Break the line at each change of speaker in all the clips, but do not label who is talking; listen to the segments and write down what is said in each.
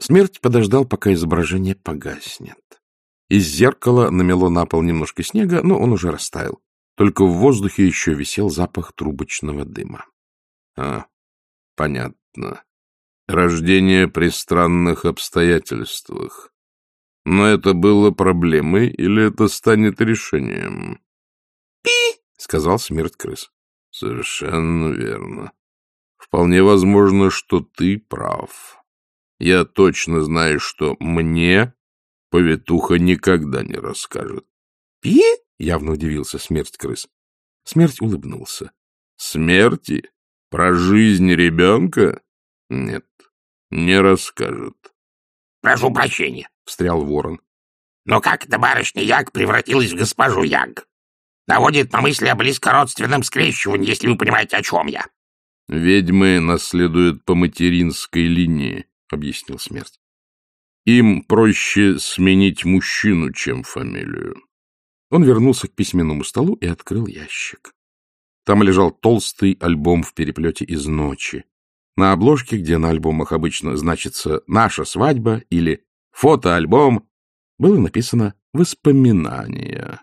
Смерть подождал, пока изображение погаснет. Из зеркала намело на пол немножко снега, но он уже растаял. Только в воздухе еще висел запах трубочного дыма.
— А, понятно. Рождение при странных обстоятельствах. Но это было проблемой или это станет решением?
— Пи! — сказал смерть крыс.
— Совершенно верно. Вполне возможно, что ты прав. Я точно знаю, что мне повитуха никогда не расскажет.
— Пи? — явно удивился смерть крыс. Смерть улыбнулся.
— Смерти? Про жизнь ребенка? Нет, не расскажет.
— Прошу прощения, — встрял ворон. — Но как эта барышня Яг превратилась в госпожу Яг? Наводит на мысли о близкородственном скрещивании, если вы понимаете, о чем я.
— Ведьмы наследуют по материнской линии, — объяснил смерть. Им проще сменить мужчину, чем фамилию.
Он вернулся к письменному столу и открыл ящик. Там лежал толстый альбом в переплете из ночи. На обложке, где на альбомах обычно значится «Наша свадьба» или «Фотоальбом», было написано «Воспоминания».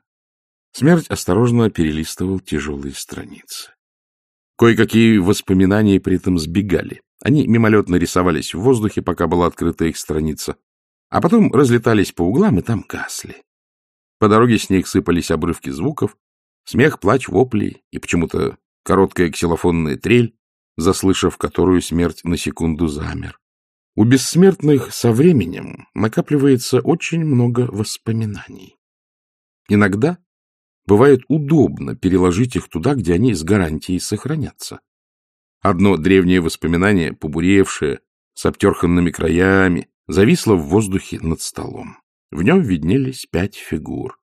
Смерть осторожно перелистывал тяжелые страницы. Кое-какие воспоминания при этом сбегали. Они мимолетно рисовались в воздухе, пока была открыта их страница, а потом разлетались по углам и там гасли. По дороге с них сыпались обрывки звуков, смех, плач, вопли и почему-то короткая ксилофонная трель, заслышав которую смерть на секунду замер. У бессмертных со временем накапливается очень много воспоминаний. Иногда бывает удобно переложить их туда, где они с гарантией сохранятся. Одно древнее воспоминание, побуревшее, с обтерханными краями, зависло в воздухе над столом. В нем виднелись пять фигур.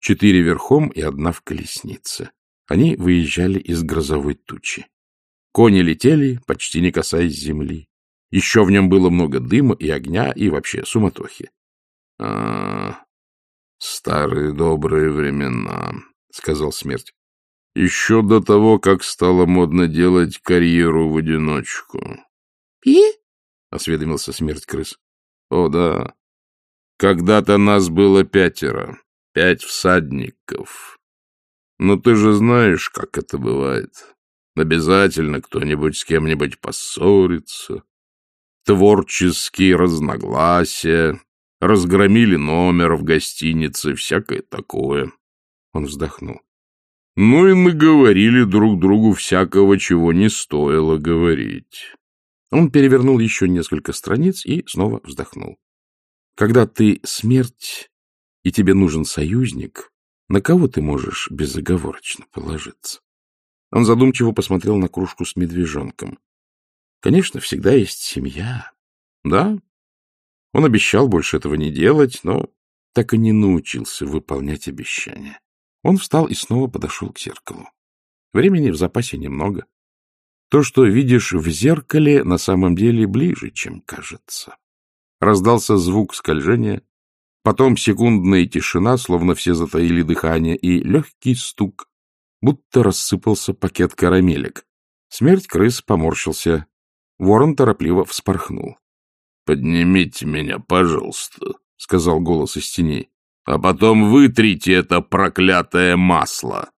Четыре верхом и одна в колеснице. Они выезжали из грозовой тучи. Кони летели, почти не касаясь земли. Еще в нем было много дыма и огня, и вообще суматохи.
— А, старые добрые времена, — сказал смерть. — Еще до того, как стало модно делать карьеру в одиночку.
— И? — осведомился смерть крыс.
— О, да. Когда-то нас было пятеро, пять всадников. Но ты же знаешь, как это бывает. Обязательно кто-нибудь с кем-нибудь поссорится. Творческие разногласия, разгромили номер в гостинице, всякое такое.
Он вздохнул.
Ну и наговорили друг другу всякого, чего не стоило говорить.
Он перевернул еще несколько страниц и снова вздохнул. Когда ты смерть, и тебе нужен союзник, на кого ты можешь безоговорочно положиться? Он задумчиво посмотрел на кружку с медвежонком. Конечно, всегда есть семья. Да, он обещал больше этого не делать, но так и не научился выполнять обещания. Он встал и снова подошел к зеркалу. Времени в запасе немного. То, что видишь в зеркале, на самом деле ближе, чем кажется. Раздался звук скольжения, потом секундная тишина, словно все затаили дыхание, и легкий стук, будто рассыпался пакет карамелек. Смерть крыс поморщился. Ворон торопливо вспорхнул.
— Поднимите меня, пожалуйста, — сказал голос из теней. — А потом вытрите это проклятое масло.